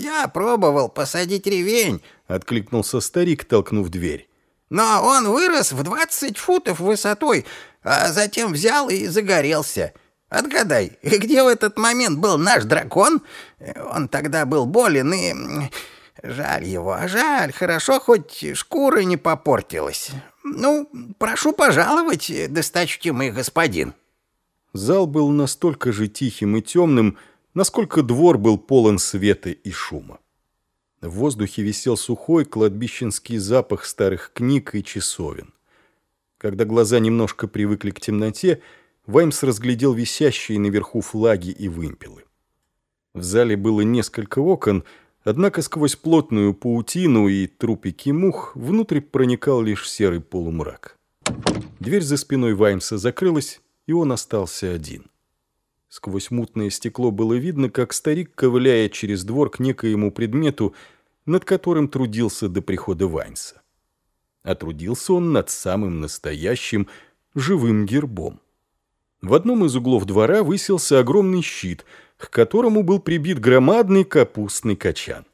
«Я пробовал посадить ревень», — откликнулся старик, толкнув дверь. «Но он вырос в двадцать футов высотой, а затем взял и загорелся. Отгадай, где в этот момент был наш дракон? Он тогда был болен и... Жаль его, жаль, хорошо, хоть шкура не попортилась. Ну, прошу пожаловать, досточтимый господин». Зал был настолько же тихим и темным, насколько двор был полон света и шума. В воздухе висел сухой кладбищенский запах старых книг и часовен. Когда глаза немножко привыкли к темноте, Ваймс разглядел висящие наверху флаги и вымпелы. В зале было несколько окон, однако сквозь плотную паутину и трупики мух внутрь проникал лишь серый полумрак. Дверь за спиной Ваймса закрылась, и он остался один. Сквозь мутное стекло было видно, как старик ковыляет через двор к некоему предмету, над которым трудился до прихода Вайнса. А трудился он над самым настоящим живым гербом. В одном из углов двора высился огромный щит, к которому был прибит громадный капустный качан.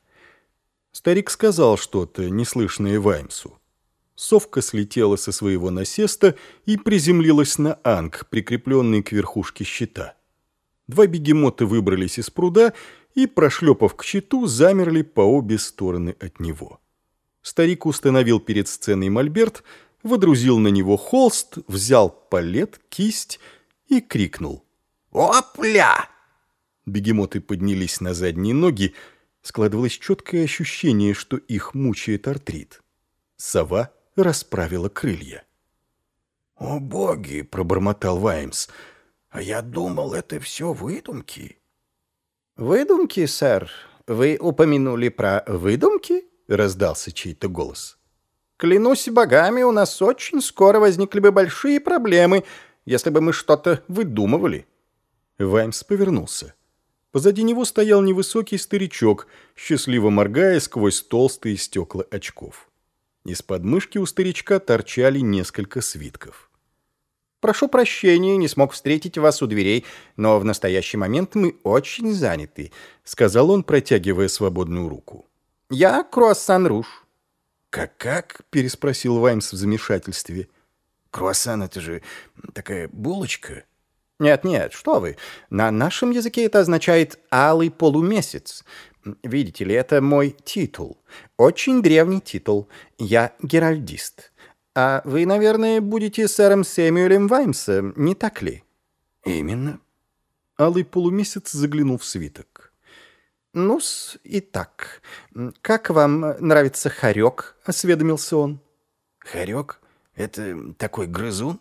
Старик сказал что-то, неслышное Ваймсу. Совка слетела со своего насеста и приземлилась на анг, прикрепленный к верхушке щита. Два бегемота выбрались из пруда и, прошлепав к щиту, замерли по обе стороны от него. Старик установил перед сценой мольберт, водрузил на него холст, взял палет, кисть и крикнул. «Опля!» Бегемоты поднялись на задние ноги, складывалось четкое ощущение, что их мучает артрит. Сова расправила крылья. «О боги!» — пробормотал Ваймс. «А я думал, это все выдумки». «Выдумки, сэр? Вы упомянули про выдумки?» — раздался чей-то голос. «Клянусь богами, у нас очень скоро возникли бы большие проблемы, если бы мы что-то выдумывали». Ваймс повернулся. Позади него стоял невысокий старичок, счастливо моргая сквозь толстые стекла очков. Из подмышки у старичка торчали несколько свитков. «Прошу прощения, не смог встретить вас у дверей, но в настоящий момент мы очень заняты», — сказал он, протягивая свободную руку. «Я Круассан Руж». «Как-как?» — переспросил Ваймс в замешательстве. «Круассан — это же такая булочка». «Нет-нет, что вы. На нашем языке это означает «алый полумесяц». Видите ли, это мой титул. Очень древний титул. Я геральдист. А вы, наверное, будете сэром Сэмюэлем Ваймсом, не так ли? Именно. Алый полумесяц заглянул в свиток. Ну-с, и так. Как вам нравится хорек? Осведомился он. Хорек? Это такой грызун?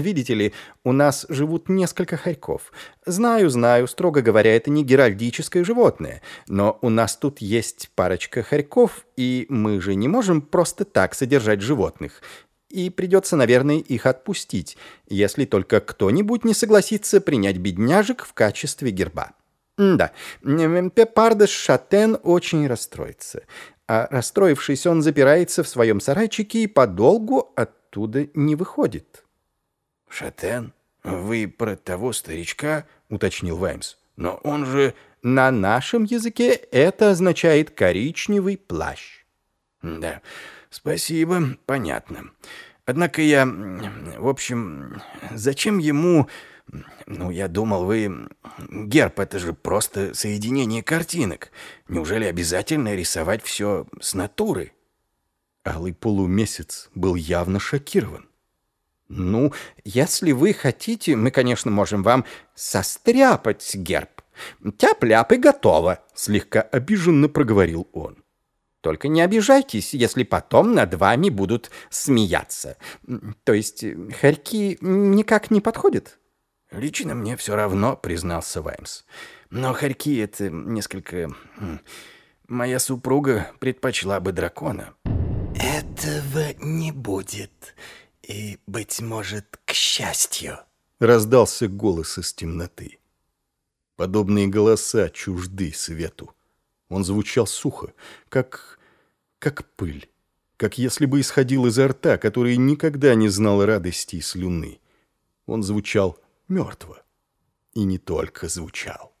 Видите ли, у нас живут несколько хорьков. Знаю, знаю, строго говоря, это не геральдическое животное, но у нас тут есть парочка хорьков, и мы же не можем просто так содержать животных. И придется, наверное, их отпустить, если только кто-нибудь не согласится принять бедняжек в качестве герба. Да, Пепардес Шатен очень расстроится. А расстроившись, он запирается в своем сарайчике и подолгу оттуда не выходит. «Шатен? Вы про того старичка?» — уточнил Ваймс. «Но он же...» «На нашем языке это означает коричневый плащ». «Да, спасибо, понятно. Однако я... В общем, зачем ему... Ну, я думал, вы... Герб — это же просто соединение картинок. Неужели обязательно рисовать все с натуры?» Алый полумесяц был явно шокирован. «Ну, если вы хотите, мы, конечно, можем вам состряпать герб. Тяп-ляп и готово», — слегка обиженно проговорил он. «Только не обижайтесь, если потом над вами будут смеяться. То есть хорьки никак не подходят?» «Лично мне все равно», — признался Ваймс. «Но хорьки — это несколько... Моя супруга предпочла бы дракона». «Этого не будет», и, быть может, к счастью. Раздался голос из темноты. Подобные голоса чужды свету. Он звучал сухо, как... как пыль. Как если бы исходил изо рта, который никогда не знал радости и слюны. Он звучал мертво. И не только звучал.